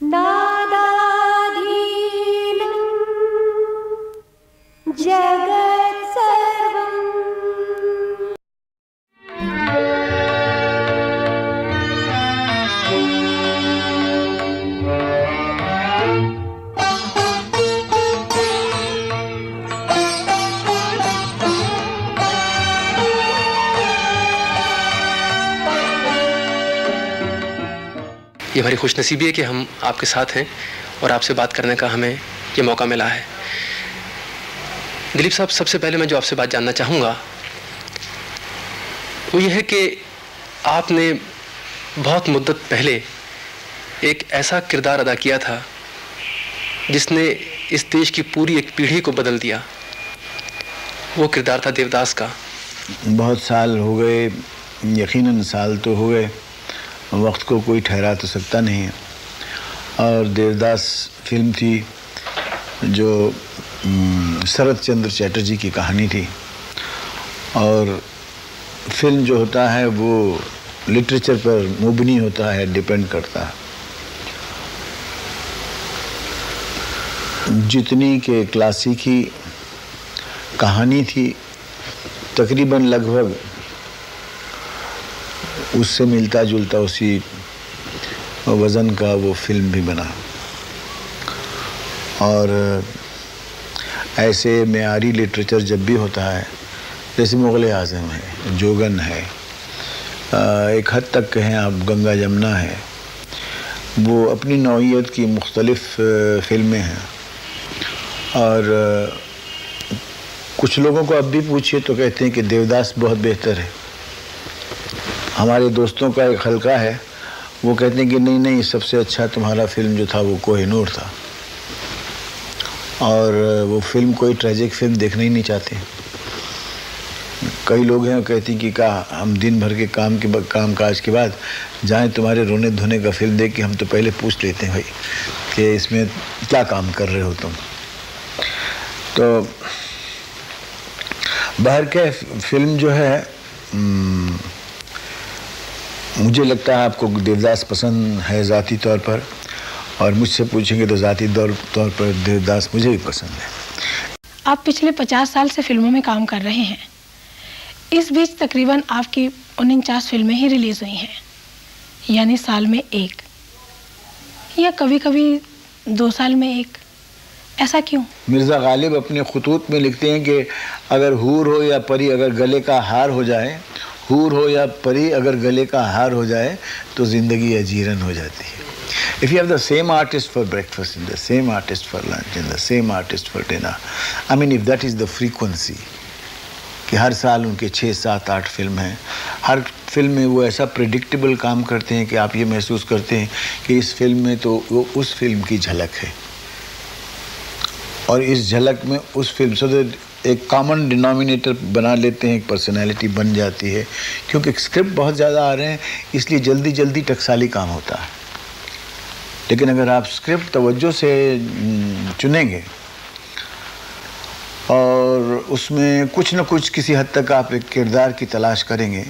No. ये हमारी खुशनसीबी है कि हम आपके साथ हैं और आपसे बात करने का हमें ये मौका मिला है। दिलीप साहब, सबसे पहले मैं जो आपसे बात जानना चाहूँगा, वो ये है कि आपने बहुत मुद्दत पहले एक ऐसा किरदार अदा किया था जिसने इस देश की पूरी एक पीढ़ी को बदल दिया। वो किरदार था देवदास का। बहुत साल हो गए, यकीनन साल तो हो गए। वक्त को कोई ठहरा तो सकता नहीं है। और देवदास फ़िल्म थी जो शरद चंद्र चैटर्जी की कहानी थी। और फ़िल्म जो होता है वो लिटरेचर पर मुबनी होता है, डिपेंड करता है। जितनी के क्लासिकी कहानी थी, तकरीबन लगभग उससे मिलता जुलता उसी वज़न का वो फ़िल्म भी बना। और ऐसे मेयारी लिटरेचर जब भी होता है, जैसे मुग़ल आज़म है, जोगन है एक हद तक कहें आप गंगा जमुना है, वो अपनी नौीयत की मुख्तलफ़ फ़िल्में हैं। और कुछ लोगों को अब भी पूछिए तो कहते हैं कि देवदास बहुत बेहतर है। हमारे दोस्तों का एक हल्का है। वो कहते हैं कि नहीं नहीं, सबसे अच्छा तुम्हारा फ़िल्म जो था वो कोहिनूर था। और वो फ़िल्म कोई ट्रेजिक फ़िल्म देखना ही नहीं चाहते। कई लोग हैं कहते हैं कि का, हम दिन भर के काम के काम काज के बाद जाएँ तुम्हारे रोने धोने का फ़िल्म देख के हम तो पहले पूछ लेते हैं भाई कि इसमें क्या काम कर रहे हो तुम? तो बाहर के फ़िल्म जो है मुझे लगता है आपको देवदास पसंद है ज़ाती तौर पर और मुझसे पूछेंगे तो ज़ाती तौर पर देवदास मुझे भी पसंद है। आप पिछले पचास साल से फ़िल्मों में काम कर रहे हैं। इस बीच तकरीबन आपकी उनचास फ़िल्में ही रिलीज़ हुई हैं यानी साल में एक या कभी कभी दो साल में एक। ऐसा क्यों? मिर्ज़ा गालिब अपने खतूत में लिखते हैं कि अगर हूर हो या परी अगर गले का हार हो जाए हूर हो या परी अगर गले का हार हो जाए तो ज़िंदगी अजीरन हो जाती है। If you have the same artist for breakfast and the same artist for lunch and the same artist for dinner, I mean, if that is the frequency, कि हर साल उनके छः सात आठ फ़िल्म हैं हर फ़िल्म में वो ऐसा प्रिडिक्टेबल काम करते हैं कि आप ये महसूस करते हैं कि इस फ़िल्म में तो वो उस फ़िल्म की झलक है। और इस झलक में उस फ़िल्म से एक कॉमन डिनोमिनेटर बना लेते हैं, एक पर्सनैलिटी बन जाती है, क्योंकि स्क्रिप्ट बहुत ज़्यादा आ रहे हैं, इसलिए जल्दी जल्दी टकसाली काम होता है। लेकिन अगर आप स्क्रिप्ट तवज्जो से चुनेंगे, और उसमें कुछ न कुछ किसी हद तक आप एक किरदार की तलाश करेंगे,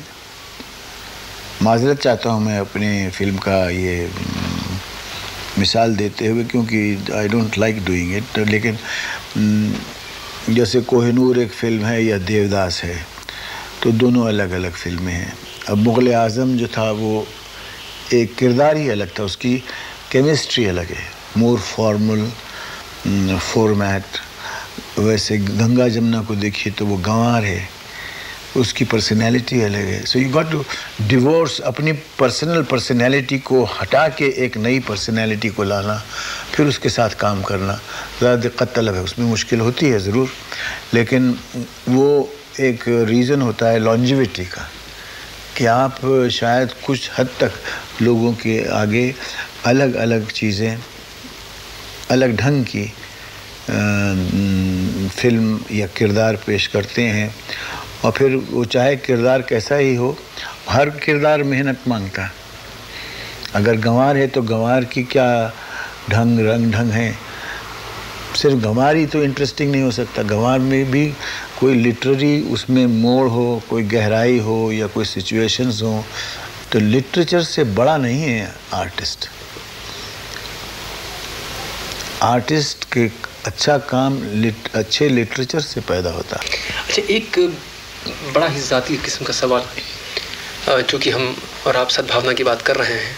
माजरत चाहता हूँ मैं अपनी फ़िल्म का ये मिसाल देते हुए, क्योंकि I don't like doing it लेकिन जैसे कोहिनूर एक फ़िल्म है या देवदास है तो दोनों अलग अलग फ़िल्में हैं। अब मुग़ल आज़म जो था, वो एक किरदार ही अलग था, उसकी केमिस्ट्री अलग है। मोर फॉर्मल फॉर्मेट, वैसे गंगा जमुना को देखिए तो वो गंवार है, उसकी पर्सनैलिटी अलग है। So you got to divorce अपनी पर्सनल पर्सनैलिटी को हटा के एक नई पर्सनैलिटी को लाना। फिर उसके साथ काम करना। ज़्यादा दिक्कत तलब है उसमें मुश्किल होती है ज़रूर। लेकिन वो एक रीज़न होता है लॉन्जिविटी का कि आप शायद कुछ हद तक लोगों के आगे अलग अलग चीज़ें अलग ढंग की आ, फ़िल्म या किरदार पेश करते हैं। और फिर वो चाहे किरदार कैसा ही हो हर किरदार मेहनत माँगता। है अगर गंवार है तो गंवार की क्या ढंग रंग ढंग है। सिर्फ़ गंवार ही तो इंटरेस्टिंग नहीं हो सकता। गंवार में भी कोई लिटरेरी उसमें मोड़ हो कोई गहराई हो या कोई सिचुएशंस हो तो लिटरेचर से बड़ा नहीं है आर्टिस्ट आर्टिस्ट के अच्छा काम लिट, अच्छे लिटरेचर से पैदा होता। अच्छा एक बड़ा ही ज़ाती किस्म का सवाल जो कि हम और आप सद्भावना की बात कर रहे हैं।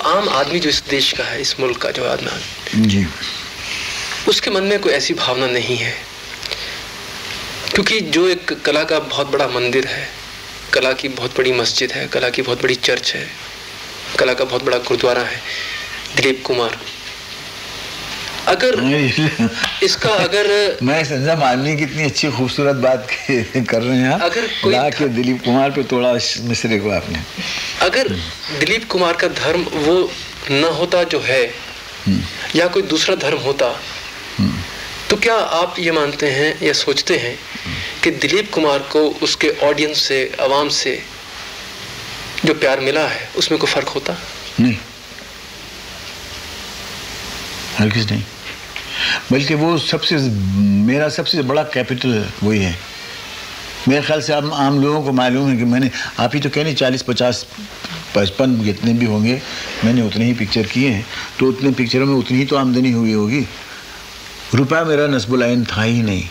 आम आदमी जो इस देश का है इस मुल्क का जो आदमी जी। उसके मन में कोई ऐसी भावना नहीं है। क्योंकि जो एक कला का बहुत बड़ा मंदिर है कला की बहुत बड़ी मस्जिद है कला की बहुत बड़ी चर्च है कला का बहुत बड़ा गुरुद्वारा है दिलीप कुमार। अगर इसका अगर मैं समझा माननी कितनी अच्छी खूबसूरत बात कर रहे हैं अगर कोई ला के दिलीप कुमार पे तोड़ा मिसरे को आपने। अगर दिलीप कुमार का धर्म वो न होता जो है हम्म। या कोई दूसरा धर्म होता हम्म। तो क्या आप ये मानते हैं या सोचते हैं कि दिलीप कुमार को उसके ऑडियंस से आवाम से जो प्यार मिला है उसमें कोई फ़र्क होता? नहीं। हरगिज नहीं। बल्कि वो सबसे, मेरा सबसे बड़ा कैपिटल वही है। मेरे ख्याल से आप आम लोगों को मालूम है कि मैंने, आप ही तो कह चालीस, पचास, पचपन जितने भी होंगे, मैंने उतने ही पिक्चर किए हैं। तो उतने पिक्चरों में उतनी ही तो आमदनी हुई होगी। रुपया मेरा नस्बुलाइन था ही नहीं।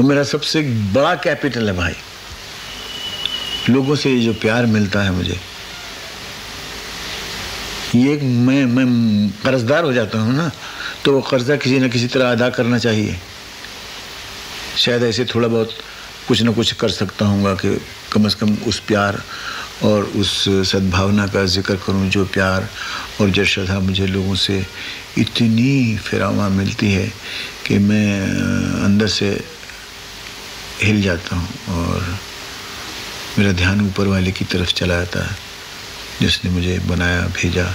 वो मेरा सबसे बड़ा कैपिटल है भाई। लोगों से ये जो प्यार मिलता है मुझे ये मैं मैं कर्जदार हो जाता हूँ ना तो वो कर्जा किसी न किसी तरह अदा करना चाहिए। शायद ऐसे थोड़ा बहुत कुछ ना कुछ कर सकता हूँ कि कम से कम उस प्यार और उस सद्भावना का ज़िक्र करूँ जो प्यार और जो श्रद्धा मुझे लोगों से इतनी फिरावा मिलती है कि मैं अंदर से हिल जाता हूँ और मेरा ध्यान ऊपर वाले की तरफ़ चला जाता है। जिसने मुझे बनाया, भेजा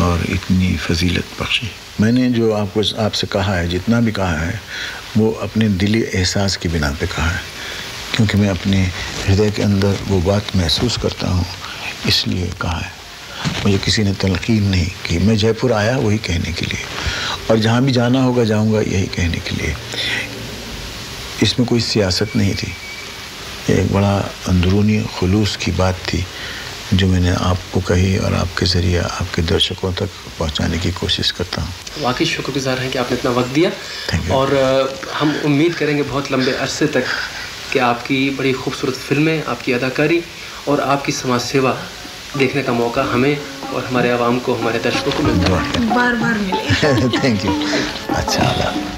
और इतनी फजीलत बख्शी। मैंने जो आपको आपसे कहा है, जितना भी कहा है, वो अपने दिली एहसास की बिना पे कहा है। क्योंकि मैं अपने हृदय के अंदर वो बात महसूस करता हूँ, इसलिए कहा है। मुझे किसी ने तलकीन नहीं की। मैं जयपुर आया वही कहने के लिए। और जहाँ भी जाना होगा, जाऊँगा यही कहने के लिए। इसमें कोई सियासत नहीं थी। एक बड़ा अंदरूनी खलूस की बात थी। जो मैंने आपको कही और आपके ज़रिए आपके दर्शकों तक पहुँचाने की कोशिश करता हूँ। वाकई शुक्रगुजार हैं कि आपने इतना वक्त दिया। और हम उम्मीद करेंगे बहुत लंबे अरसे तक कि आपकी बड़ी खूबसूरत फ़िल्में आपकी अदाकारी और आपकी समाज सेवा देखने का मौका हमें और हमारे आवाम को हमारे दर्शकों को मिलता है। बार बार मिले। थैंक यू अच्छा